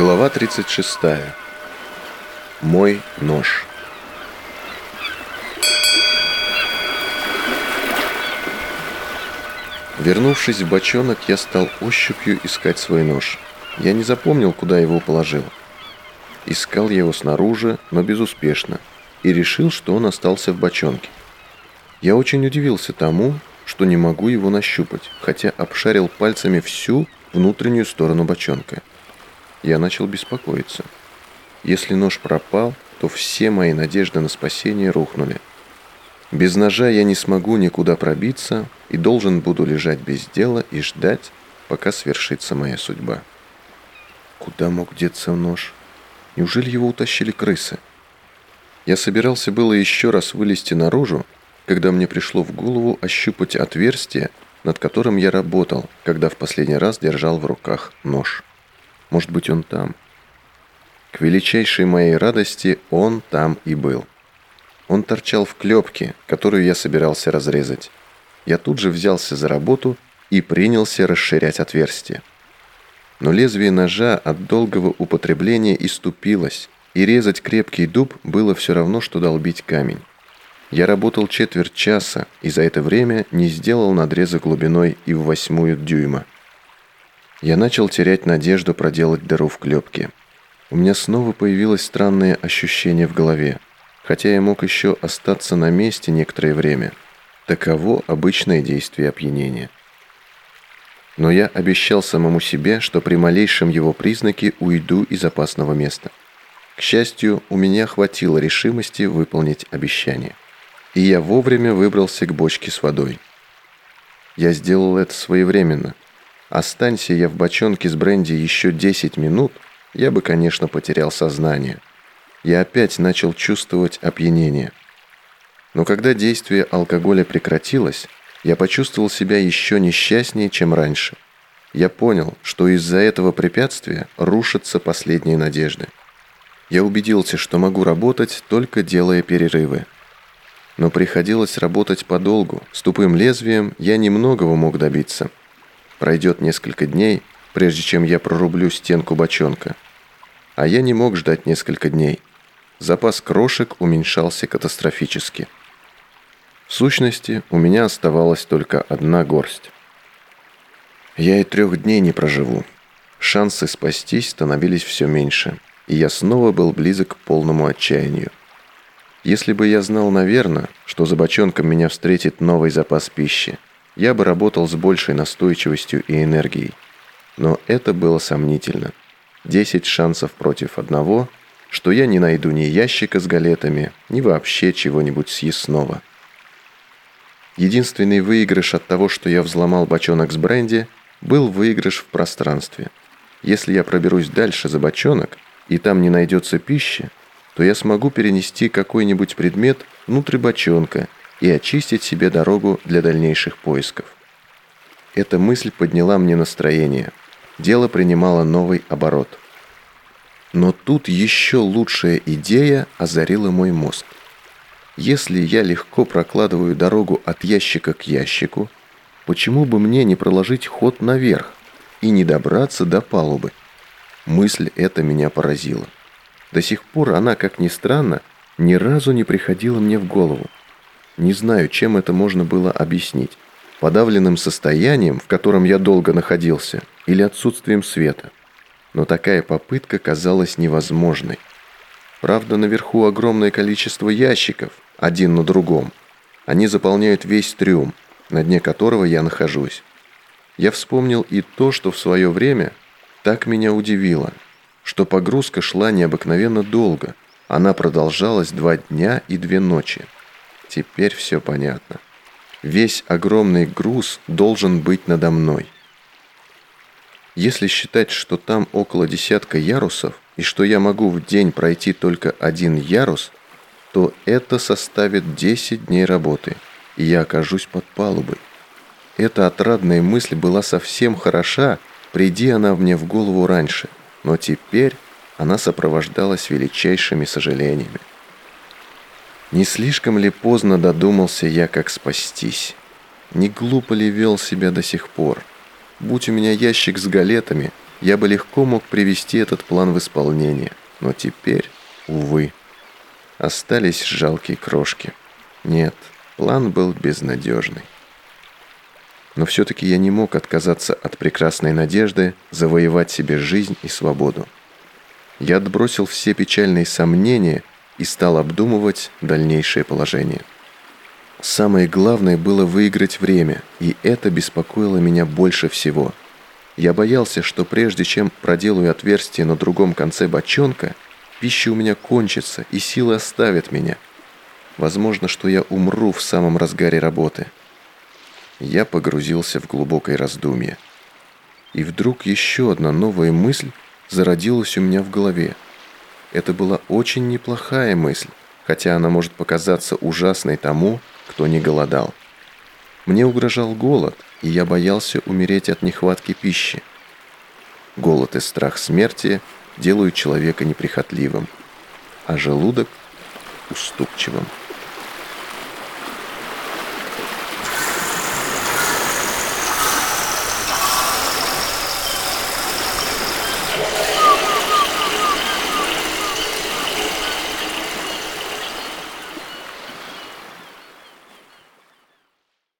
Глава 36. Мой нож. Вернувшись в бочонок, я стал ощупью искать свой нож. Я не запомнил, куда его положил. Искал я его снаружи, но безуспешно, и решил, что он остался в бочонке. Я очень удивился тому, что не могу его нащупать, хотя обшарил пальцами всю внутреннюю сторону бочонка. Я начал беспокоиться. Если нож пропал, то все мои надежды на спасение рухнули. Без ножа я не смогу никуда пробиться и должен буду лежать без дела и ждать, пока свершится моя судьба. Куда мог деться нож? Неужели его утащили крысы? Я собирался было еще раз вылезти наружу, когда мне пришло в голову ощупать отверстие, над которым я работал, когда в последний раз держал в руках нож. Может быть, он там. К величайшей моей радости он там и был. Он торчал в клепке, которую я собирался разрезать. Я тут же взялся за работу и принялся расширять отверстие. Но лезвие ножа от долгого употребления иступилось, и резать крепкий дуб было все равно, что долбить камень. Я работал четверть часа, и за это время не сделал надреза глубиной и в восьмую дюйма. Я начал терять надежду проделать дыру в клепке. У меня снова появилось странное ощущение в голове, хотя я мог еще остаться на месте некоторое время. Таково обычное действие опьянения. Но я обещал самому себе, что при малейшем его признаке уйду из опасного места. К счастью, у меня хватило решимости выполнить обещание. И я вовремя выбрался к бочке с водой. Я сделал это своевременно – Останься я в бочонке с бренди еще 10 минут, я бы, конечно, потерял сознание. Я опять начал чувствовать опьянение. Но когда действие алкоголя прекратилось, я почувствовал себя еще несчастнее, чем раньше. Я понял, что из-за этого препятствия рушатся последние надежды. Я убедился, что могу работать, только делая перерывы. Но приходилось работать подолгу. С тупым лезвием я немногого мог добиться – Пройдет несколько дней, прежде чем я прорублю стенку бочонка. А я не мог ждать несколько дней. Запас крошек уменьшался катастрофически. В сущности, у меня оставалась только одна горсть. Я и трех дней не проживу. Шансы спастись становились все меньше, и я снова был близок к полному отчаянию. Если бы я знал, наверное, что за бочонком меня встретит новый запас пищи, я бы работал с большей настойчивостью и энергией. Но это было сомнительно. Десять шансов против одного, что я не найду ни ящика с галетами, ни вообще чего-нибудь съестного. Единственный выигрыш от того, что я взломал бочонок с бренди, был выигрыш в пространстве. Если я проберусь дальше за бочонок, и там не найдется пищи, то я смогу перенести какой-нибудь предмет внутрь бочонка – и очистить себе дорогу для дальнейших поисков. Эта мысль подняла мне настроение. Дело принимало новый оборот. Но тут еще лучшая идея озарила мой мозг. Если я легко прокладываю дорогу от ящика к ящику, почему бы мне не проложить ход наверх и не добраться до палубы? Мысль эта меня поразила. До сих пор она, как ни странно, ни разу не приходила мне в голову. Не знаю, чем это можно было объяснить. Подавленным состоянием, в котором я долго находился, или отсутствием света. Но такая попытка казалась невозможной. Правда, наверху огромное количество ящиков, один на другом. Они заполняют весь трюм, на дне которого я нахожусь. Я вспомнил и то, что в свое время так меня удивило, что погрузка шла необыкновенно долго. Она продолжалась два дня и две ночи. Теперь все понятно. Весь огромный груз должен быть надо мной. Если считать, что там около десятка ярусов, и что я могу в день пройти только один ярус, то это составит 10 дней работы, и я окажусь под палубой. Эта отрадная мысль была совсем хороша, приди она мне в голову раньше, но теперь она сопровождалась величайшими сожалениями. Не слишком ли поздно додумался я, как спастись? Не глупо ли вел себя до сих пор? Будь у меня ящик с галетами, я бы легко мог привести этот план в исполнение, но теперь, увы, остались жалкие крошки. Нет, план был безнадежный. Но все-таки я не мог отказаться от прекрасной надежды завоевать себе жизнь и свободу. Я отбросил все печальные сомнения и стал обдумывать дальнейшее положение. Самое главное было выиграть время, и это беспокоило меня больше всего. Я боялся, что прежде чем проделаю отверстие на другом конце бочонка, пища у меня кончится, и силы оставят меня. Возможно, что я умру в самом разгаре работы. Я погрузился в глубокое раздумье. И вдруг еще одна новая мысль зародилась у меня в голове. Это была очень неплохая мысль, хотя она может показаться ужасной тому, кто не голодал. Мне угрожал голод, и я боялся умереть от нехватки пищи. Голод и страх смерти делают человека неприхотливым, а желудок – уступчивым.